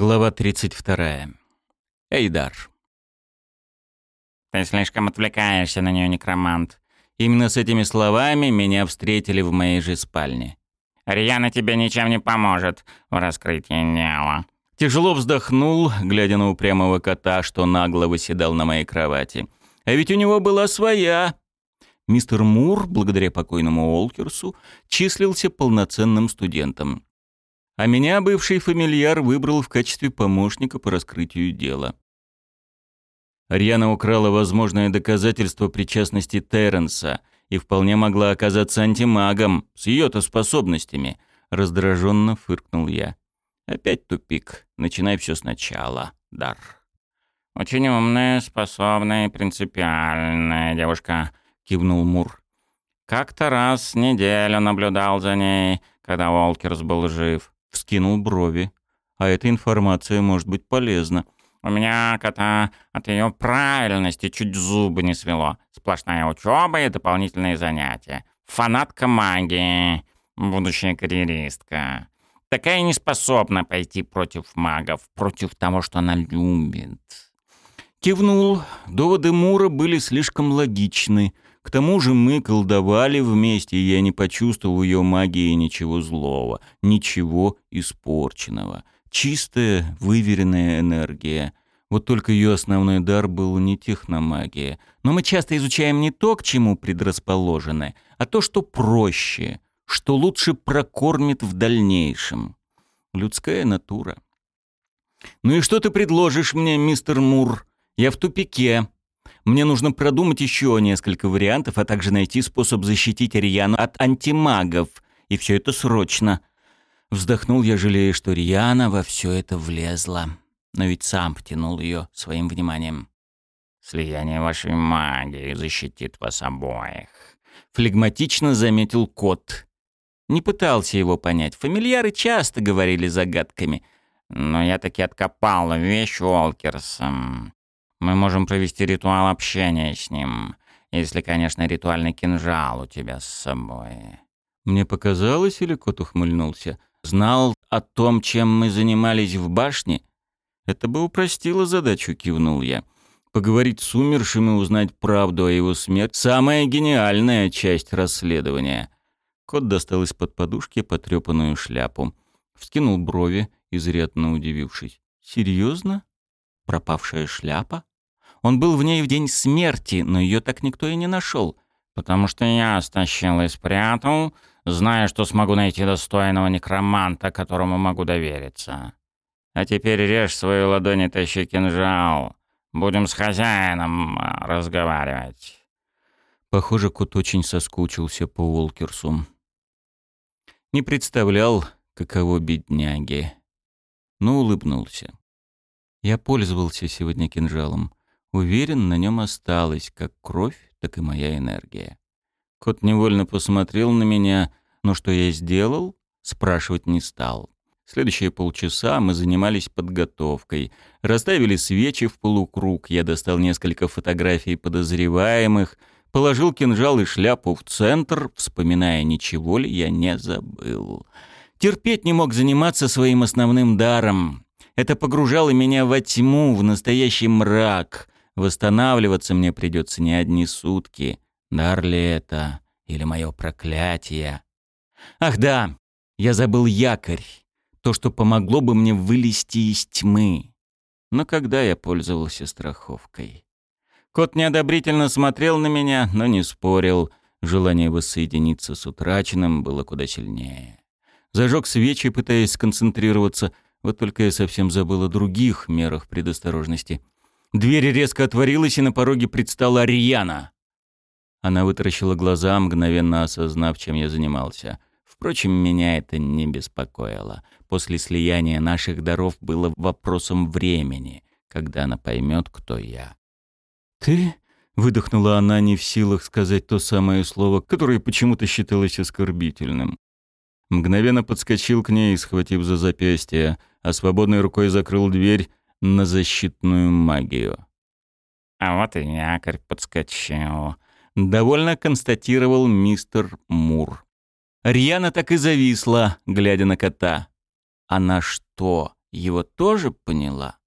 Глава 32. Эйдар. «Ты слишком отвлекаешься на нее, некромант». Именно с этими словами меня встретили в моей же спальне. «Рьяна тебе ничем не поможет в раскрытии дела». Тяжело вздохнул, глядя на упрямого кота, что нагло выседал на моей кровати. А ведь у него была своя. Мистер Мур, благодаря покойному Олкерсу, числился полноценным студентом а меня бывший фамильяр выбрал в качестве помощника по раскрытию дела. Ариана украла возможное доказательство причастности Терренса и вполне могла оказаться антимагом с ее-то способностями. Раздраженно фыркнул я. Опять тупик. Начинай все сначала, Дар. «Очень умная, способная и принципиальная девушка», — кивнул Мур. «Как-то раз неделю наблюдал за ней, когда Уолкерс был жив вскинул брови. А эта информация может быть полезна. У меня кота от ее правильности чуть зубы не свело. Сплошная учеба и дополнительные занятия. Фанатка магии, будущая карьеристка. Такая не способна пойти против магов, против того, что она любит. Кивнул. Доводы Мура были слишком логичны. К тому же мы колдовали вместе, и я не почувствовал ее магии ничего злого, ничего испорченного. Чистая, выверенная энергия. Вот только ее основной дар был не техномагия. Но мы часто изучаем не то, к чему предрасположены, а то, что проще, что лучше прокормит в дальнейшем. Людская натура. «Ну и что ты предложишь мне, мистер Мур? Я в тупике. Мне нужно продумать еще несколько вариантов, а также найти способ защитить Риану от антимагов. И все это срочно. Вздохнул я, жалея, что Риана во все это влезла. Но ведь сам втянул ее своим вниманием. «Слияние вашей магии защитит вас обоих», — флегматично заметил кот. Не пытался его понять. Фамильяры часто говорили загадками. Но я таки откопал вещь Уолкерсом. Мы можем провести ритуал общения с ним, если, конечно, ритуальный кинжал у тебя с собой». Мне показалось, или кот ухмыльнулся? Знал о том, чем мы занимались в башне? Это бы упростило задачу, кивнул я. Поговорить с умершим и узнать правду о его смерти — самая гениальная часть расследования. Кот достал из-под подушки потрепанную шляпу. Вскинул брови, изрядно удивившись. «Серьезно? Пропавшая шляпа?» Он был в ней в день смерти, но ее так никто и не нашел. «Потому что я стащил и спрятал, зная, что смогу найти достойного некроманта, которому могу довериться. А теперь режь свою ладонь и тащи кинжал. Будем с хозяином а, разговаривать». Похоже, кот очень соскучился по Волкерсу. Не представлял, каково бедняги. Но улыбнулся. Я пользовался сегодня кинжалом. Уверен, на нем осталось как кровь, так и моя энергия. Кот невольно посмотрел на меня, но что я сделал, спрашивать не стал. Следующие полчаса мы занимались подготовкой. Расставили свечи в полукруг, я достал несколько фотографий подозреваемых, положил кинжал и шляпу в центр, вспоминая, ничего ли я не забыл. Терпеть не мог заниматься своим основным даром. Это погружало меня во тьму, в настоящий мрак. Восстанавливаться мне придется не одни сутки. Дар ли это? Или мое проклятие? Ах да, я забыл якорь. То, что помогло бы мне вылезти из тьмы. Но когда я пользовался страховкой? Кот неодобрительно смотрел на меня, но не спорил. Желание воссоединиться с утраченным было куда сильнее. Зажег свечи, пытаясь сконцентрироваться, вот только я совсем забыл о других мерах предосторожности — Дверь резко отворилась, и на пороге предстала Ариана. Она вытаращила глаза, мгновенно осознав, чем я занимался. Впрочем, меня это не беспокоило. После слияния наших даров было вопросом времени, когда она поймет, кто я. «Ты?» — выдохнула она, не в силах сказать то самое слово, которое почему-то считалось оскорбительным. Мгновенно подскочил к ней, схватив за запястье, а свободной рукой закрыл дверь, на защитную магию. «А вот и якорь подскочил», — довольно констатировал мистер Мур. Рьяна так и зависла, глядя на кота. Она что, его тоже поняла.